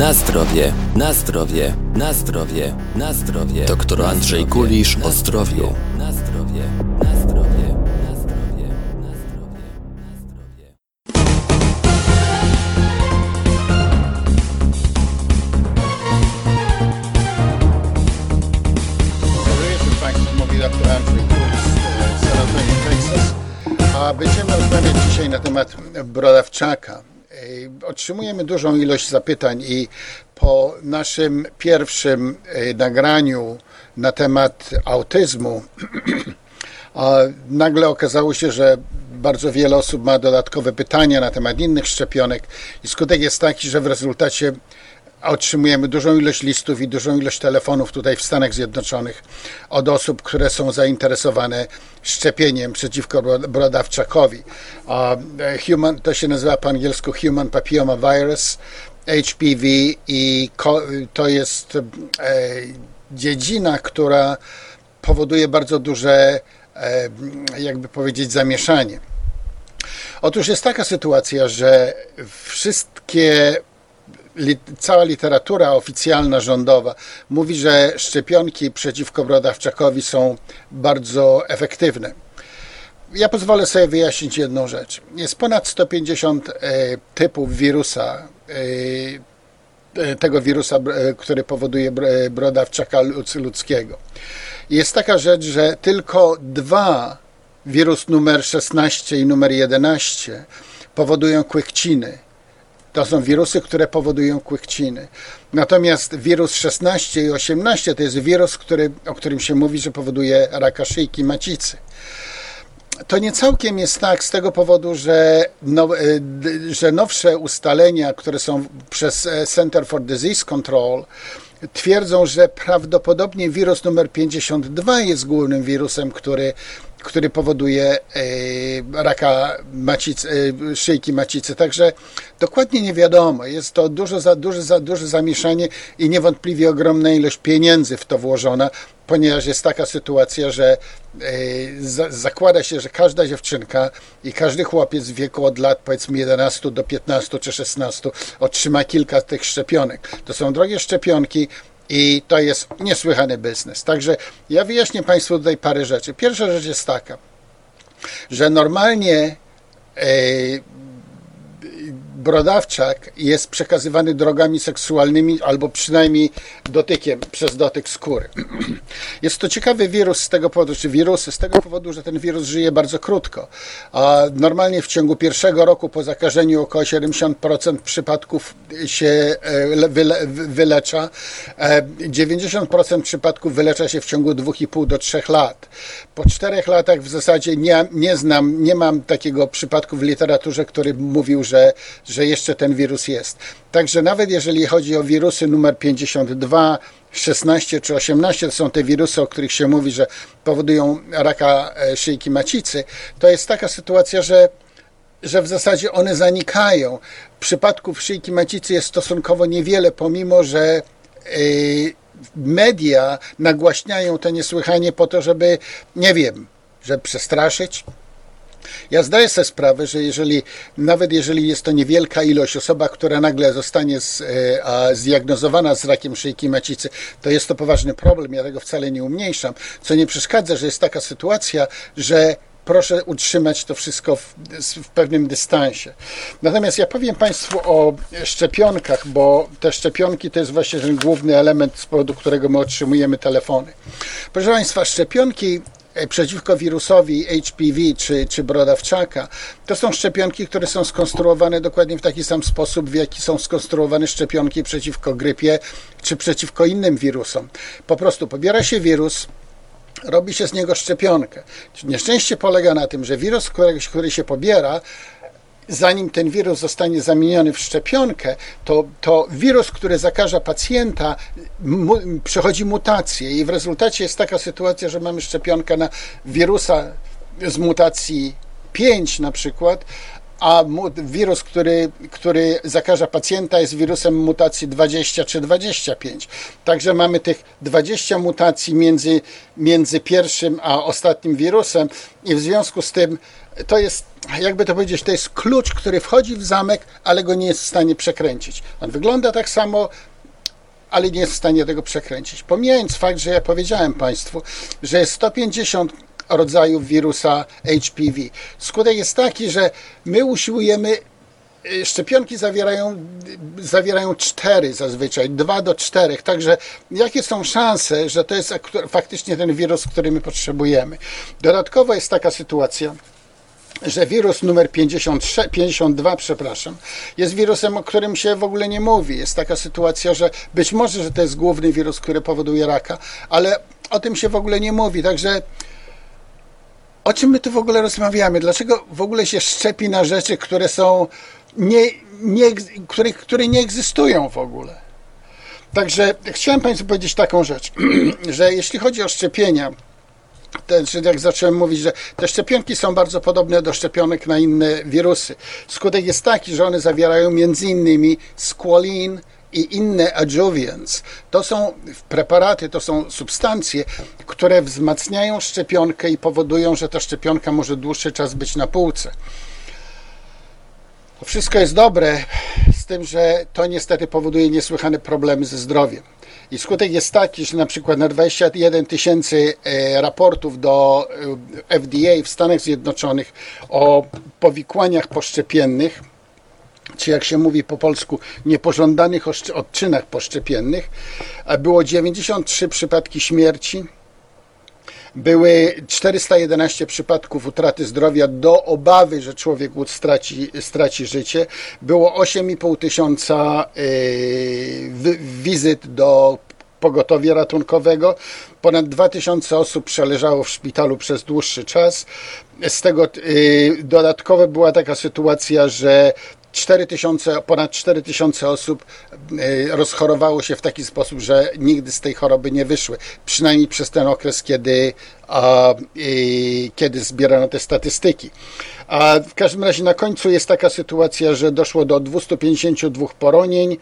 Na zdrowie, na zdrowie, na zdrowie, na zdrowie. Doktor Andrzej Kulisz o zdrowiu. Na zdrowie, na zdrowie, na zdrowie, na zdrowie, na zdrowie. Dobry wieczór Państwu, mówi dr Andrzej Kulis z San Antonio, Texas. A będziemy rozmawiać dzisiaj na temat brodawczaka. Ej, Otrzymujemy dużą ilość zapytań i po naszym pierwszym e, nagraniu na temat autyzmu nagle okazało się, że bardzo wiele osób ma dodatkowe pytania na temat innych szczepionek i skutek jest taki, że w rezultacie otrzymujemy dużą ilość listów i dużą ilość telefonów tutaj w Stanach Zjednoczonych od osób, które są zainteresowane szczepieniem przeciwko bro- brodawczakowi. E, Human, to się nazywa po angielsku Human Papilloma Virus, HPV i to jest e, dziedzina, która powoduje bardzo duże, e, jakby powiedzieć, zamieszanie. Otóż jest taka sytuacja, że wszystkie li, cała literatura oficjalna, rządowa mówi, że szczepionki przeciwko brodawczakowi są bardzo efektywne. Ja pozwolę sobie wyjaśnić jedną rzecz. Jest ponad 150 e, typów wirusa, e, e, tego wirusa, który powoduje br- brodawczaka ludz- ludzkiego. Jest taka rzecz, że tylko dwa, wirus numer 16 i numer 11, powodują kłykciny. To są wirusy, które powodują kłykciny. Natomiast wirus 16 i 18 to jest wirus, który, o którym się mówi, że powoduje raka szyjki macicy. To nie całkiem jest tak z tego powodu, że, d- że nowsze ustalenia, które są przez e, Center for Disease Control, twierdzą, że prawdopodobnie wirus numer 52 jest głównym wirusem, który, który powoduje e, raka macicy, e, szyjki macicy. Także dokładnie nie wiadomo. Jest to duże, za, duże, za, duże zamieszanie i niewątpliwie ogromna ilość pieniędzy w to włożona, ponieważ jest taka sytuacja, że e, za, zakłada się, że każda dziewczynka i każdy chłopiec w wieku od lat powiedzmy 11 do 15 czy 16 otrzyma kilka tych szczepionek. To są drogie szczepionki i to jest niesłychany biznes. Także ja wyjaśnię Państwu tutaj parę rzeczy. Pierwsza rzecz jest taka, że normalnie e, brodawczak jest przekazywany drogami seksualnymi albo przynajmniej dotykiem przez dotyk skóry. Jest to ciekawy wirus z tego powodu, czy wirusy, z tego powodu, że ten wirus żyje bardzo krótko. A normalnie w ciągu pierwszego roku po zakażeniu około 70% przypadków się e, le- wyle, wy- wylecza. E, 90% przypadków wylecza się w ciągu 2,5 do 3 lat. Po 4 latach w zasadzie nie, nie znam, nie mam takiego przypadku w literaturze, który mówił, że, że jeszcze ten wirus jest. Także nawet jeżeli chodzi o wirusy numer 52, 16 czy 18, to są te wirusy, o których się mówi, że powodują raka e, szyjki macicy, to jest taka sytuacja, że że w zasadzie one zanikają. Przypadków szyjki macicy jest stosunkowo niewiele, pomimo że y, media nagłaśniają to niesłychanie po to, żeby, nie wiem, żeby przestraszyć. Ja zdaję sobie sprawę, że jeżeli, nawet jeżeli jest to niewielka ilość, osoba, która nagle zostanie z, e, a, zdiagnozowana z rakiem szyjki macicy, to jest to poważny problem. Ja tego wcale nie umniejszam. Co nie przeszkadza, że jest taka sytuacja, że proszę utrzymać to wszystko w, w pewnym dystansie. Natomiast ja powiem Państwu o szczepionkach, bo te szczepionki to jest właśnie ten główny element, z powodu którego my otrzymujemy telefony. Proszę Państwa, szczepionki przeciwko wirusowi HPV czy, czy brodawczaka, to są szczepionki, które są skonstruowane dokładnie w taki sam sposób, w jaki są skonstruowane szczepionki przeciwko grypie czy przeciwko innym wirusom. Po prostu pobiera się wirus, robi się z niego szczepionkę. Nieszczęście polega na tym, że wirus, który, który się pobiera, zanim ten wirus zostanie zamieniony w szczepionkę, to, to wirus, który zakaża pacjenta, mu, przechodzi mutację i w rezultacie jest taka sytuacja, że mamy szczepionkę na wirusa z mutacji 5 na przykład, a wirus, który, który zakaża pacjenta jest wirusem mutacji 20 czy 25. Także mamy tych 20 mutacji między, między pierwszym a ostatnim wirusem i w związku z tym to jest, jakby to powiedzieć, to jest klucz, który wchodzi w zamek, ale go nie jest w stanie przekręcić. On wygląda tak samo, ale nie jest w stanie tego przekręcić. Pomijając fakt, że ja powiedziałem Państwu, że jest 150 rodzajów wirusa HPV. Skutek jest taki, że my usiłujemy y, Szczepionki zawierają, zawierają cztery zazwyczaj, dwa do czterech. Także jakie są szanse, że to jest faktycznie ten wirus, który my potrzebujemy? Dodatkowo jest taka sytuacja, że wirus numer 56, 52, przepraszam, jest wirusem, o którym się w ogóle nie mówi. Jest taka sytuacja, że być może, że to jest główny wirus, który powoduje raka, ale o tym się w ogóle nie mówi. Także o czym my tu w ogóle rozmawiamy? Dlaczego w ogóle się szczepi na rzeczy, które są nie, nie, które, które nie egzystują w ogóle? Także chciałem Państwu powiedzieć taką rzecz, że jeśli chodzi o szczepienia, te, jak zacząłem mówić, że te szczepionki są bardzo podobne do szczepionek na inne wirusy. Skutek jest taki, że one zawierają między innymi i inne adjuvants. To są preparaty, to są substancje, które wzmacniają szczepionkę i powodują, że ta szczepionka może dłuższy czas być na półce. To wszystko jest dobre, z tym, że to niestety powoduje niesłychane problemy ze zdrowiem. I skutek jest taki, że na przykład na 21 tysięcy e, raportów do e, FDA w Stanach Zjednoczonych o powikłaniach poszczepiennych, czy jak się mówi po polsku, niepożądanych odczynach poszczepiennych, było 93 przypadki śmierci, były 411 przypadków utraty zdrowia do obawy, że człowiek straci, straci życie. Było 8,5 tysiąca wy- wizyt do pogotowia ratunkowego. Ponad 2000 osób przeleżało w szpitalu przez dłuższy czas. Z tego yy, dodatkowo była taka sytuacja, że 4000, ponad 4000 osób y, rozchorowało się w taki sposób, że nigdy z tej choroby nie wyszły. Przynajmniej przez ten okres, kiedy, y, kiedy zbierano te statystyki. A w każdym razie na końcu jest taka sytuacja, że doszło do 252 poronień,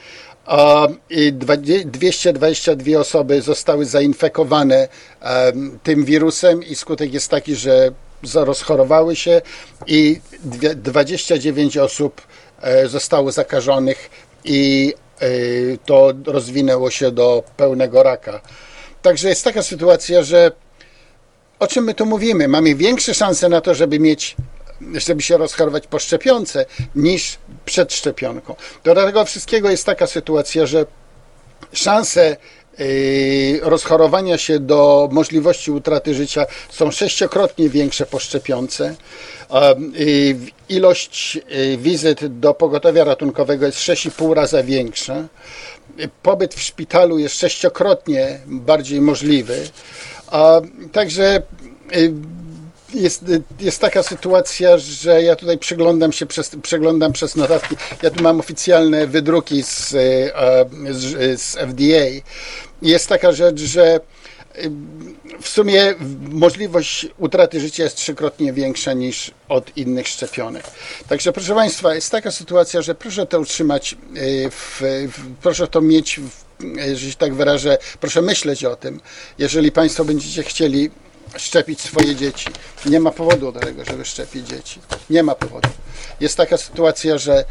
a i dwa- 222 osoby zostały zainfekowane em, tym wirusem i skutek jest taki, że rozchorowały się i dwie- 29 osób e, zostało zakażonych i e, to rozwinęło się do pełnego raka. Także jest taka sytuacja, że o czym my tu mówimy? Mamy większe szanse na to, żeby mieć, żeby się rozchorować po szczepionce, niż przed szczepionką. Do tego wszystkiego jest taka sytuacja, że szanse rozchorowania się do możliwości utraty życia są sześciokrotnie większe po szczepionce. Yy, Ilość yy, wizyt do pogotowia ratunkowego jest 6,5 razy większa. Yy, Pobyt w szpitalu jest sześciokrotnie bardziej możliwy. Także yy, jest, jest taka sytuacja, że ja tutaj przeglądam się przez, przeglądam przez notatki. Ja tu mam oficjalne wydruki z, z, z FDA. Jest taka rzecz, że e, w sumie możliwość utraty życia jest trzykrotnie większa niż od innych szczepionek. Także proszę Państwa, jest taka sytuacja, że proszę to utrzymać, e, w, w, proszę to mieć, w, jeżeli się tak wyrażę, proszę myśleć o tym. Jeżeli Państwo będziecie chcieli szczepić swoje dzieci. Nie ma powodu do tego, żeby szczepić dzieci. Nie ma powodu. Jest taka sytuacja, że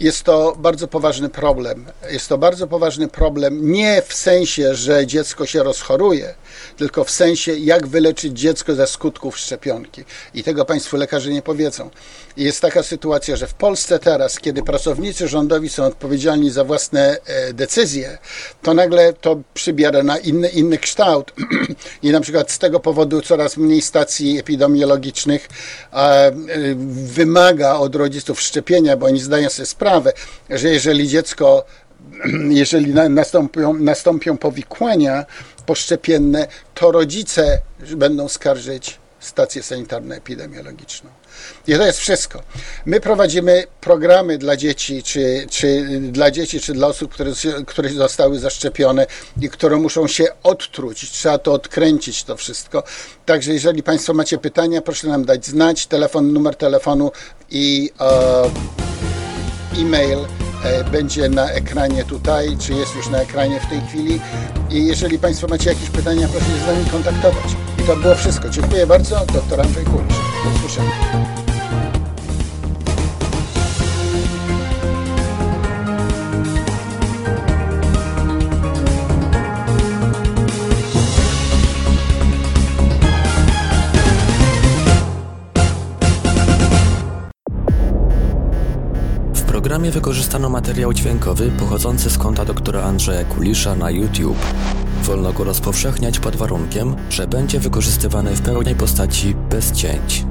jest to bardzo poważny problem. Jest to bardzo poważny problem nie w sensie, że dziecko się rozchoruje, tylko w sensie, jak wyleczyć dziecko ze skutków szczepionki. I tego Państwu lekarze nie powiedzą. Jest taka sytuacja, że w Polsce teraz, kiedy pracownicy rządowi są odpowiedzialni za własne e, decyzje, to nagle to przybiera na inny, inny kształt. I na przykład z tego powodu coraz mniej stacji epidemiologicznych e, wymaga od rodziców szczepienia, bo oni zdają sobie sprawę, że jeżeli dziecko jeżeli na- nastąpią, nastąpią powikłania poszczepienne, to rodzice będą skarżyć stację sanitarno-epidemiologiczną. I to jest wszystko. My prowadzimy programy dla dzieci, czy, czy dla dzieci, czy dla osób, które, które zostały zaszczepione i które muszą się odtruć. Trzeba to odkręcić, to wszystko. Także jeżeli Państwo macie pytania, proszę nam dać znać. Telefon, numer telefonu i e, e-mail e, będzie na ekranie tutaj, czy jest już na ekranie w tej chwili. I jeżeli Państwo macie jakieś pytania, proszę się z nami kontaktować. I to było wszystko. Dziękuję bardzo. Doktor Andrzej Kulisz. Do usłyszenia. Programie wykorzystano materiał dźwiękowy pochodzący z konta doktora Andrzeja Kulisza na YouTube. Wolno go rozpowszechniać pod warunkiem, że będzie wykorzystywany w pełnej postaci bez cięć.